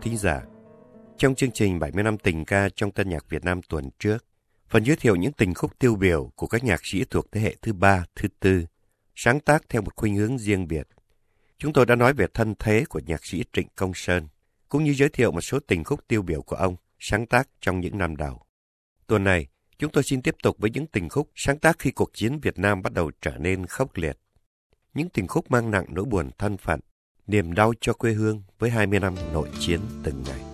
Quý thính giả, trong chương trình 70 năm tình ca trong tân nhạc Việt Nam tuần trước, phần giới thiệu những tình khúc tiêu biểu của các nhạc sĩ thuộc thế hệ thứ ba, thứ tư, sáng tác theo một khuynh hướng riêng biệt. Chúng tôi đã nói về thân thế của nhạc sĩ Trịnh Công Sơn, cũng như giới thiệu một số tình khúc tiêu biểu của ông sáng tác trong những năm đầu. Tuần này, chúng tôi xin tiếp tục với những tình khúc sáng tác khi cuộc chiến Việt Nam bắt đầu trở nên khốc liệt. Những tình khúc mang nặng nỗi buồn thân phận, niềm đau cho quê hương với 20 năm nội chiến từng ngày.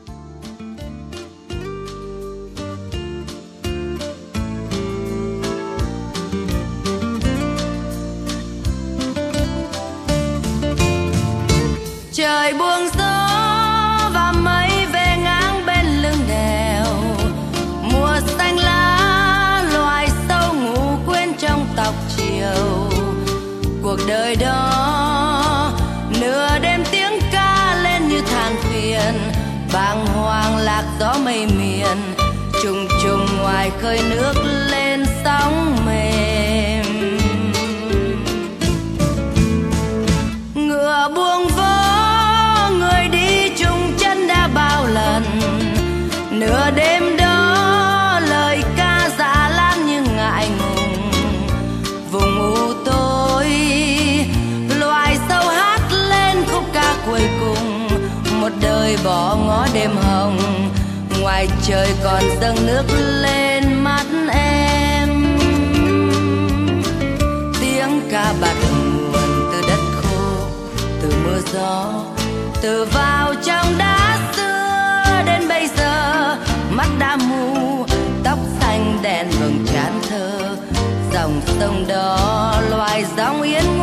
Bỏ ngó đêm hồng. Ngoài trời còn dâng nước lên mắt em. Tiếng ca bạt nguồn từ đất khô, từ mưa gió, từ vào trong đá xưa đến bây giờ. Mắt đã mù, tóc xanh đèn vầng trán thơ. Dòng sông đó loài dòng yên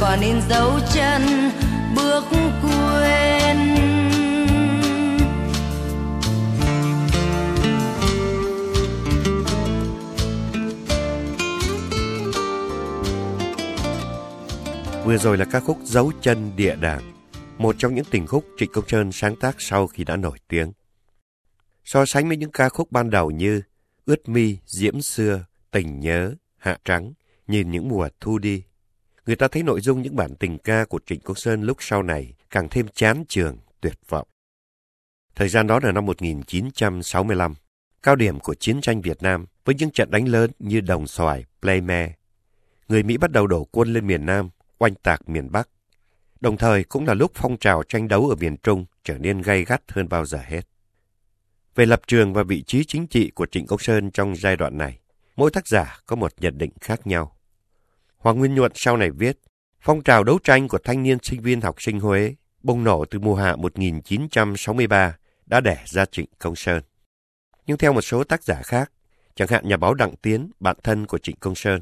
còn in dấu chân bước quên Vừa rồi là ca khúc Dấu chân địa đàng, một trong những tình khúc Trịnh Công Sơn sáng tác sau khi đã nổi tiếng. So sánh với những ca khúc ban đầu như Ướt mi, Diễm xưa, Tình nhớ, Hạ trắng, Nhìn những mùa thu đi, người ta thấy nội dung những bản tình ca của Trịnh Công Sơn lúc sau này càng thêm chán trường, tuyệt vọng. Thời gian đó là năm 1965, cao điểm của chiến tranh Việt Nam với những trận đánh lớn như Đồng Xoài, Playme. Người Mỹ bắt đầu đổ quân lên miền Nam, oanh tạc miền Bắc. Đồng thời cũng là lúc phong trào tranh đấu ở miền Trung trở nên gay gắt hơn bao giờ hết. Về lập trường và vị trí chính trị của Trịnh Công Sơn trong giai đoạn này, mỗi tác giả có một nhận định khác nhau. Hoàng Nguyên Nhuận sau này viết, phong trào đấu tranh của thanh niên sinh viên học sinh Huế bùng nổ từ mùa hạ 1963 đã đẻ ra Trịnh Công Sơn. Nhưng theo một số tác giả khác, chẳng hạn nhà báo Đặng Tiến, bạn thân của Trịnh Công Sơn,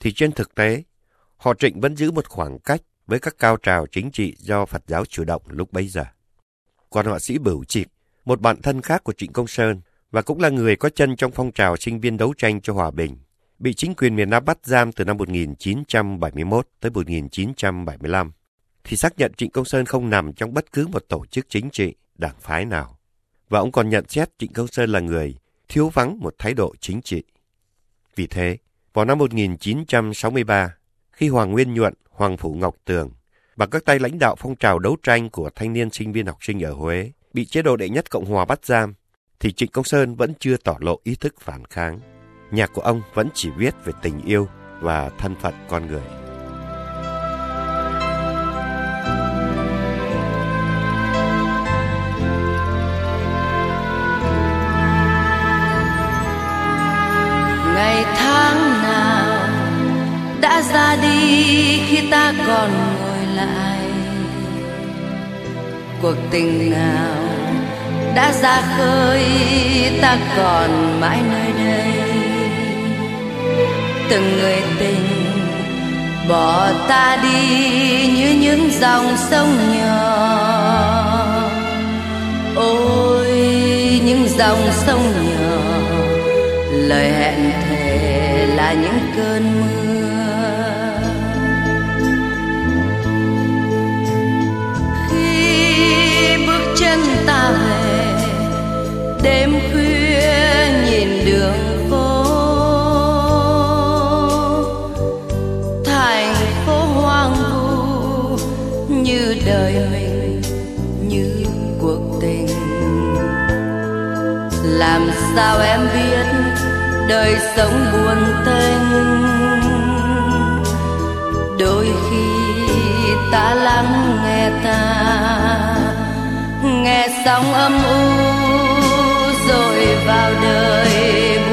thì trên thực tế, họ Trịnh vẫn giữ một khoảng cách với các cao trào chính trị do Phật giáo chủ động lúc bấy giờ. Còn họa sĩ Bửu Trịp, một bạn thân khác của Trịnh Công Sơn và cũng là người có chân trong phong trào sinh viên đấu tranh cho hòa bình, bị chính quyền miền Nam bắt giam từ năm 1971 tới 1975, thì xác nhận Trịnh Công Sơn không nằm trong bất cứ một tổ chức chính trị, đảng phái nào. Và ông còn nhận xét Trịnh Công Sơn là người thiếu vắng một thái độ chính trị. Vì thế, vào năm 1963, khi Hoàng Nguyên Nhuận, Hoàng Phủ Ngọc Tường và các tay lãnh đạo phong trào đấu tranh của thanh niên sinh viên học sinh ở Huế bị chế độ đệ nhất Cộng Hòa bắt giam, thì Trịnh Công Sơn vẫn chưa tỏ lộ ý thức phản kháng. Nhạc của ông vẫn chỉ viết về tình yêu và thân phận con người. ngày tháng nào đã ra đi khi ta còn ngồi lại cuộc tình nào đã ra khơi ta còn mãi nơi từng người tình. Bỏ ta đi như những dòng sông nhỏ. Ôi, những dòng sông nhỏ. Lời hẹn thề là những cơn mưa. Sao em biết đời sống buồn tênh? Đôi khi ta lắng nghe ta, nghe sóng âm u rồi vào đời buồn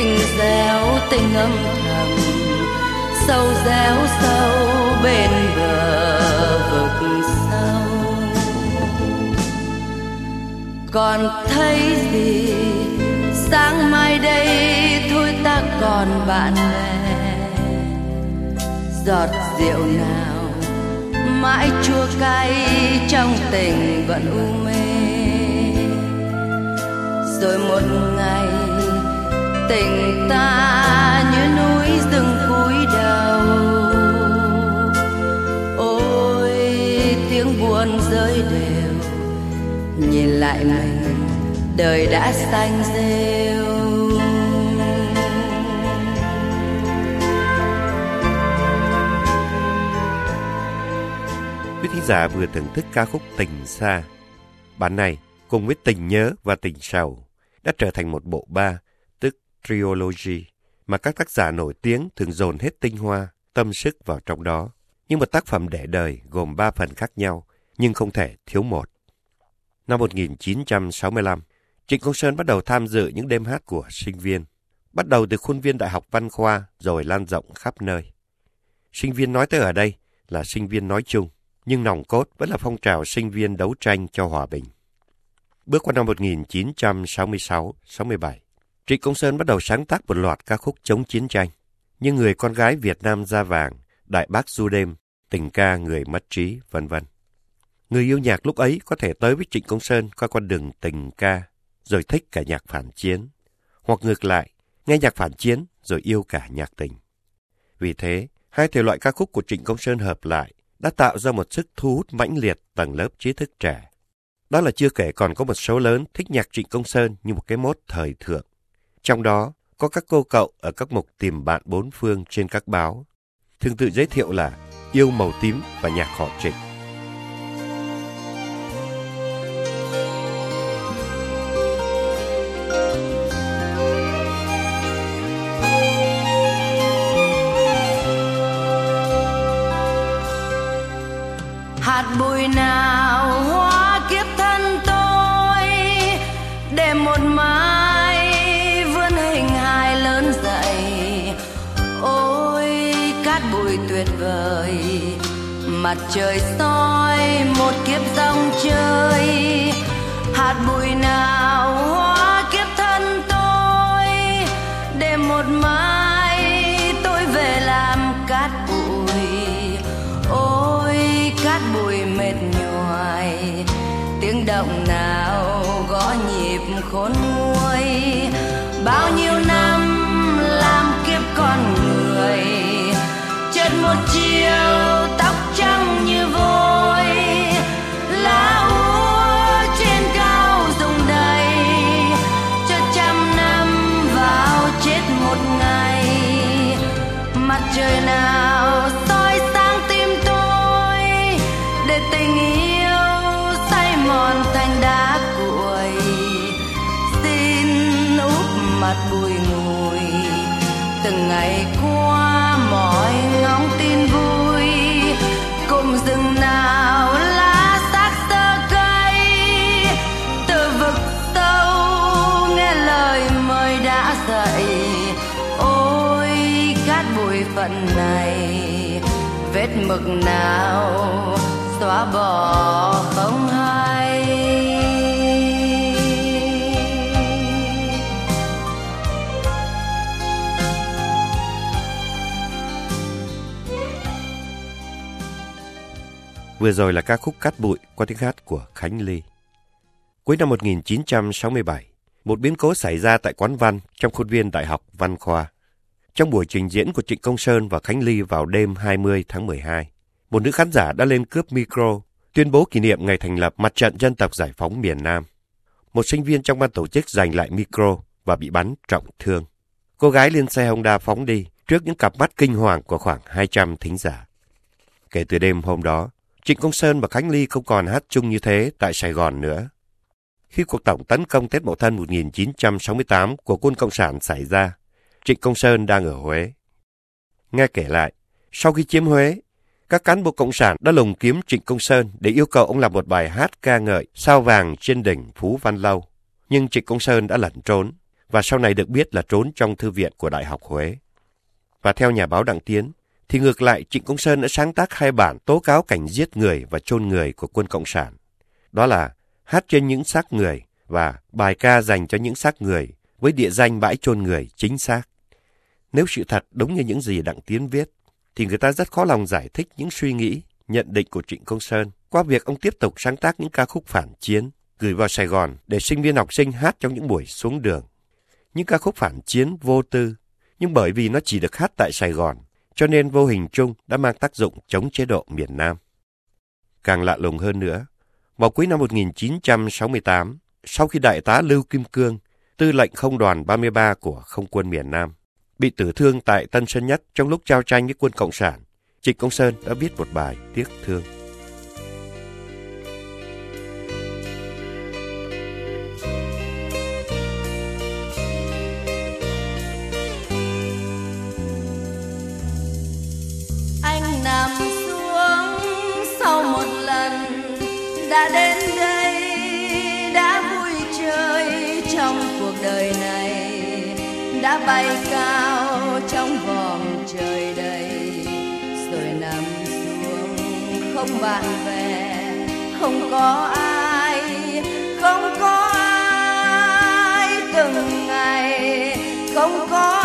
tình réo tình âm thầm, sâu réo sâu bên bờ vực sâu. Còn thấy gì? Sáng mai đây thôi ta còn bạn bè. Giọt rượu nào mãi chua cay trong tình vẫn u mê. Rồi một ngày tình ta như núi rừng cúi đầu ôi tiếng buồn rơi đều nhìn lại mình đời đã xanh rêu Quý thính giả vừa thưởng thức ca khúc Tình Xa. Bản này, cùng với Tình Nhớ và Tình Sầu, đã trở thành một bộ ba, Trilogy, mà các tác giả nổi tiếng thường dồn hết tinh hoa, tâm sức vào trong đó. Nhưng một tác phẩm để đời gồm ba phần khác nhau, nhưng không thể thiếu một. Năm 1965, Trịnh Công Sơn bắt đầu tham dự những đêm hát của sinh viên. Bắt đầu từ khuôn viên Đại học Văn Khoa rồi lan rộng khắp nơi. Sinh viên nói tới ở đây là sinh viên nói chung, nhưng nòng cốt vẫn là phong trào sinh viên đấu tranh cho hòa bình. Bước qua năm 1966-67, Trịnh Công Sơn bắt đầu sáng tác một loạt ca khúc chống chiến tranh, như Người con gái Việt Nam da vàng, Đại bác du đêm, Tình ca người mất trí, vân vân. Người yêu nhạc lúc ấy có thể tới với Trịnh Công Sơn qua con đường tình ca, rồi thích cả nhạc phản chiến. Hoặc ngược lại, nghe nhạc phản chiến rồi yêu cả nhạc tình. Vì thế, hai thể loại ca khúc của Trịnh Công Sơn hợp lại đã tạo ra một sức thu hút mãnh liệt tầng lớp trí thức trẻ. Đó là chưa kể còn có một số lớn thích nhạc Trịnh Công Sơn như một cái mốt thời thượng. Trong đó, có các cô cậu ở các mục tìm bạn bốn phương trên các báo. Thường tự giới thiệu là Yêu màu tím và nhạc họ Trịnh. Mặt trời soi, một kiếp dòng chơi. Hạt bụi nào hóa kiếp thân tôi để một mai tôi về làm cát bụi. Ôi, cát bụi mệt nhoài, tiếng động nào gõ nhịp khốn nguôi. Bao nhiêu năm làm kiếp con người, chết một chiều. Mặt mực nào xóa bỏ không hay Vừa rồi là ca khúc Cát bụi qua tiếng hát của Khánh Ly. Cuối năm 1967, một biến cố xảy ra tại quán văn trong khuôn viên Đại học Văn Khoa trong buổi trình diễn của Trịnh Công Sơn và Khánh Ly vào đêm 20 tháng 12, một nữ khán giả đã lên cướp micro, tuyên bố kỷ niệm ngày thành lập Mặt trận Dân tộc Giải phóng miền Nam. Một sinh viên trong ban tổ chức giành lại micro và bị bắn trọng thương. Cô gái lên xe Honda phóng đi trước những cặp mắt kinh hoàng của khoảng 200 thính giả. Kể từ đêm hôm đó, Trịnh Công Sơn và Khánh Ly không còn hát chung như thế tại Sài Gòn nữa. Khi cuộc tổng tấn công Tết Mậu Thân 1968 của quân Cộng sản xảy ra, Trịnh Công Sơn đang ở Huế. Nghe kể lại, sau khi chiếm Huế, các cán bộ Cộng sản đã lùng kiếm Trịnh Công Sơn để yêu cầu ông làm một bài hát ca ngợi sao vàng trên đỉnh Phú Văn Lâu. Nhưng Trịnh Công Sơn đã lẩn trốn, và sau này được biết là trốn trong thư viện của Đại học Huế. Và theo nhà báo Đặng Tiến, thì ngược lại Trịnh Công Sơn đã sáng tác hai bản tố cáo cảnh giết người và chôn người của quân Cộng sản. Đó là hát trên những xác người và bài ca dành cho những xác người với địa danh bãi chôn người chính xác. Nếu sự thật đúng như những gì Đặng Tiến viết, thì người ta rất khó lòng giải thích những suy nghĩ, nhận định của Trịnh Công Sơn qua việc ông tiếp tục sáng tác những ca khúc phản chiến, gửi vào Sài Gòn để sinh viên học sinh hát trong những buổi xuống đường. Những ca khúc phản chiến vô tư, nhưng bởi vì nó chỉ được hát tại Sài Gòn, cho nên vô hình chung đã mang tác dụng chống chế độ miền Nam. Càng lạ lùng hơn nữa, vào cuối năm 1968, sau khi đại tá Lưu Kim Cương, tư lệnh không đoàn 33 của không quân miền Nam, bị tử thương tại Tân Sơn Nhất trong lúc giao tranh với quân Cộng sản, Trịnh Công Sơn đã viết một bài tiếc thương. Anh nằm xuống sau một lần đã đến bay cao trong vòng trời đầy, rồi nằm xuống, không bạn bè, không có ai, không có ai từng ngày, không có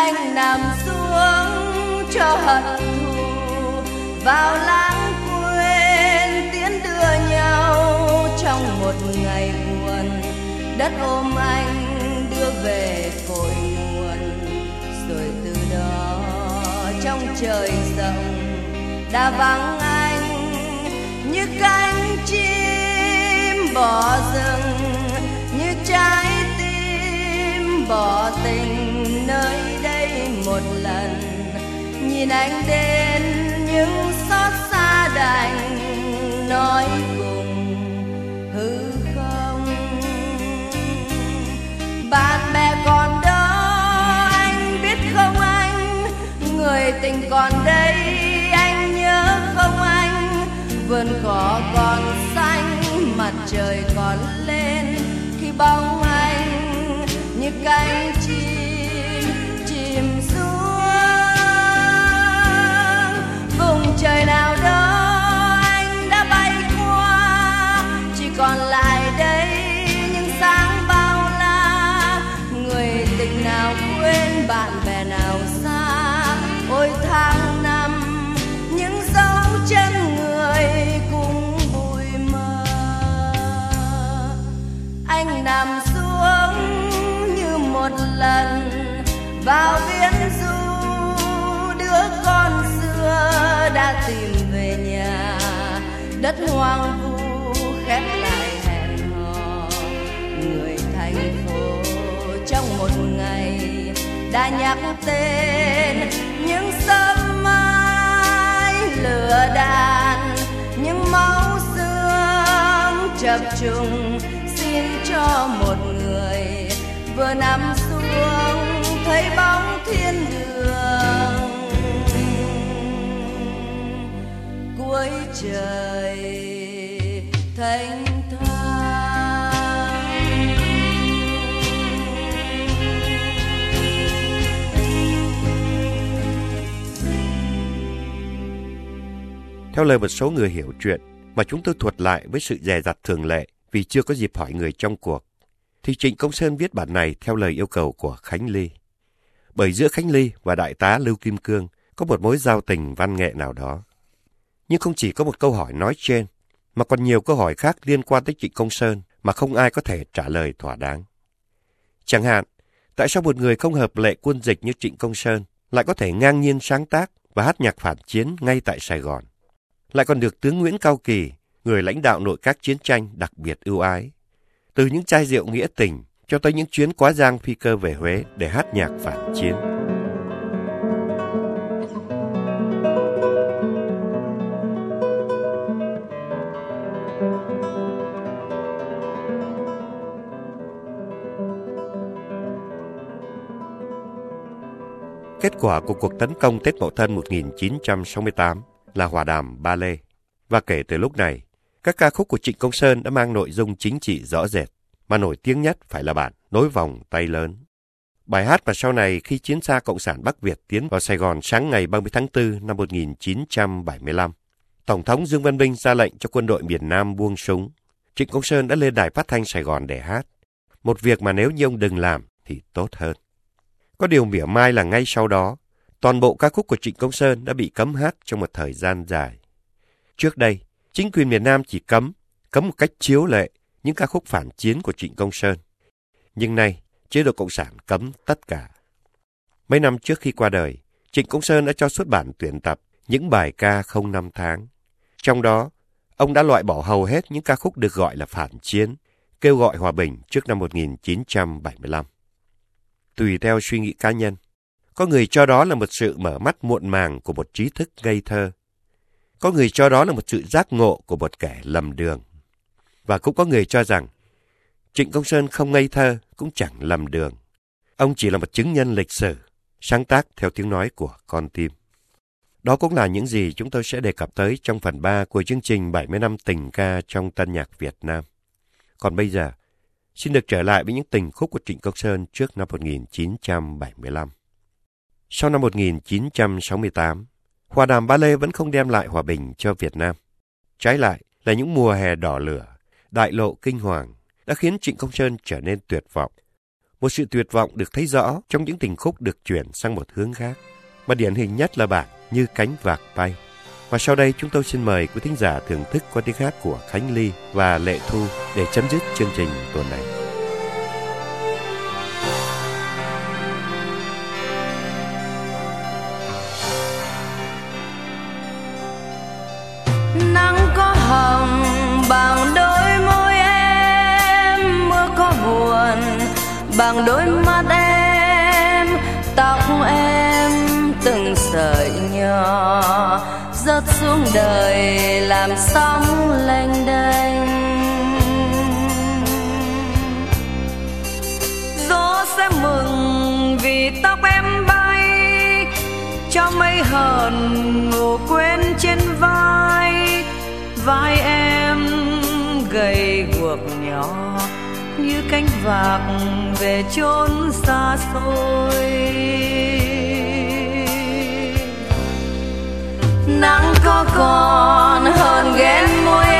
anh nằm xuống cho hận thù. Vào lãng quên tiến đưa nhau trong một ngày buồn. Đất ôm anh đưa về cội nguồn. Rồi từ đó trong trời rộng đã vắng anh như cánh chim bỏ rừng, như trái tim bỏ tình một lần. Nhìn anh đến những xót xa đành nói vào viễn du, đứa con xưa đã tìm về nhà. Đất hoang vu khép lại hẹn hò. Người thành phố trong một ngày đã nhắc tên. Những sớm mai lửa đàn những máu xương chập trùng xin cho một người vừa nằm xuống thấy bóng thiên đường cuối trời thanh Theo lời một số người hiểu chuyện, mà chúng tôi thuật lại với sự dè dặt thường lệ vì chưa có dịp hỏi người trong cuộc, thì Trịnh Công Sơn viết bản này theo lời yêu cầu của Khánh Ly. Bởi giữa Khánh Ly và Đại tá Lưu Kim Cương có một mối giao tình văn nghệ nào đó. Nhưng không chỉ có một câu hỏi nói trên, mà còn nhiều câu hỏi khác liên quan tới Trịnh Công Sơn mà không ai có thể trả lời thỏa đáng. Chẳng hạn, tại sao một người không hợp lệ quân dịch như Trịnh Công Sơn lại có thể ngang nhiên sáng tác và hát nhạc phản chiến ngay tại Sài Gòn? Lại còn được tướng Nguyễn Cao Kỳ, người lãnh đạo nội các chiến tranh đặc biệt ưu ái. Từ những chai rượu nghĩa tình cho tới những chuyến quá giang phi cơ về Huế để hát nhạc phản chiến. Kết quả của cuộc tấn công Tết Mậu Thân 1968 là hòa đàm ba lê. Và kể từ lúc này, các ca khúc của Trịnh Công Sơn đã mang nội dung chính trị rõ rệt, mà nổi tiếng nhất phải là bản Nối vòng tay lớn. Bài hát mà sau này khi chiến xa Cộng sản Bắc Việt tiến vào Sài Gòn sáng ngày 30 tháng 4 năm 1975, Tổng thống Dương Văn Minh ra lệnh cho quân đội miền Nam buông súng. Trịnh Công Sơn đã lên đài phát thanh Sài Gòn để hát. Một việc mà nếu như ông đừng làm thì tốt hơn. Có điều mỉa mai là ngay sau đó, toàn bộ ca khúc của Trịnh Công Sơn đã bị cấm hát trong một thời gian dài. Trước đây, chính quyền miền Nam chỉ cấm, cấm một cách chiếu lệ những ca khúc phản chiến của Trịnh Công Sơn. Nhưng nay, chế độ Cộng sản cấm tất cả. Mấy năm trước khi qua đời, Trịnh Công Sơn đã cho xuất bản tuyển tập những bài ca không năm tháng. Trong đó, ông đã loại bỏ hầu hết những ca khúc được gọi là phản chiến, kêu gọi hòa bình trước năm 1975 tùy theo suy nghĩ cá nhân. Có người cho đó là một sự mở mắt muộn màng của một trí thức ngây thơ. Có người cho đó là một sự giác ngộ của một kẻ lầm đường. Và cũng có người cho rằng Trịnh Công Sơn không ngây thơ cũng chẳng lầm đường. Ông chỉ là một chứng nhân lịch sử, sáng tác theo tiếng nói của con tim. Đó cũng là những gì chúng tôi sẽ đề cập tới trong phần 3 của chương trình 70 năm tình ca trong tân nhạc Việt Nam. Còn bây giờ, xin được trở lại với những tình khúc của Trịnh Công Sơn trước năm 1975. Sau năm 1968, hòa đàm ba lê vẫn không đem lại hòa bình cho Việt Nam. Trái lại là những mùa hè đỏ lửa, đại lộ kinh hoàng đã khiến Trịnh Công Sơn trở nên tuyệt vọng. Một sự tuyệt vọng được thấy rõ trong những tình khúc được chuyển sang một hướng khác, mà điển hình nhất là bản Như cánh vạc bay. Và sau đây chúng tôi xin mời quý thính giả thưởng thức qua tiếng hát của Khánh Ly và Lệ Thu để chấm dứt chương trình tuần này. Bằng đôi mắt em, Tóc em từng sợi nhỏ, rớt xuống đời làm sóng lênh đênh. Gió sẽ mừng vì tóc em bay, cho mây hờn ngủ quên trên vai vai em gầy guộc nhỏ như cánh vạc về chốn xa xôi. Nắng có còn hơn ghen môi em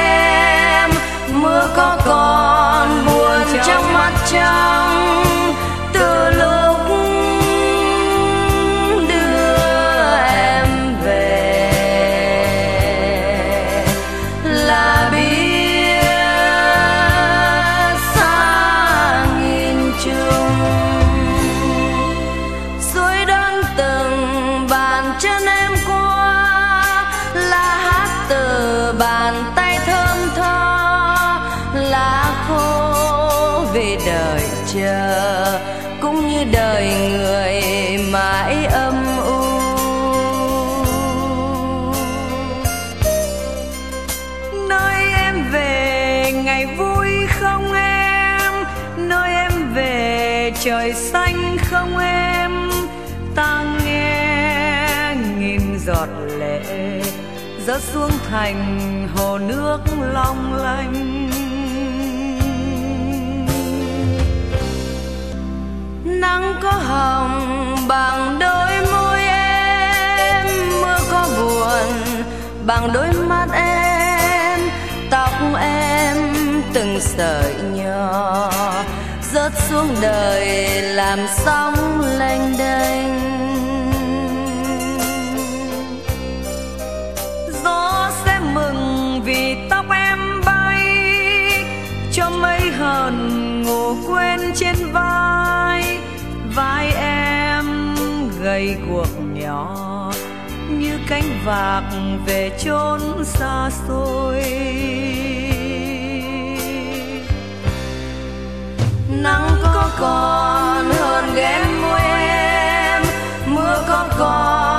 ngày vui không em? Nơi em về trời xanh không em? Ta nghe nghìn giọt lệ rớt xuống thành hồ nước long lanh. Nắng có hồng bằng đôi môi em mưa có buồn bằng đôi mắt em, tóc em sợi nhỏ rớt xuống đời làm sóng lênh đênh. Gió sẽ mừng vì tóc em bay, cho mây hờn ngủ quên trên vai. Vai em gầy cuộc nhỏ, như cánh vạc về chốn xa xôi. có còn hơn ghét môi mưa có còn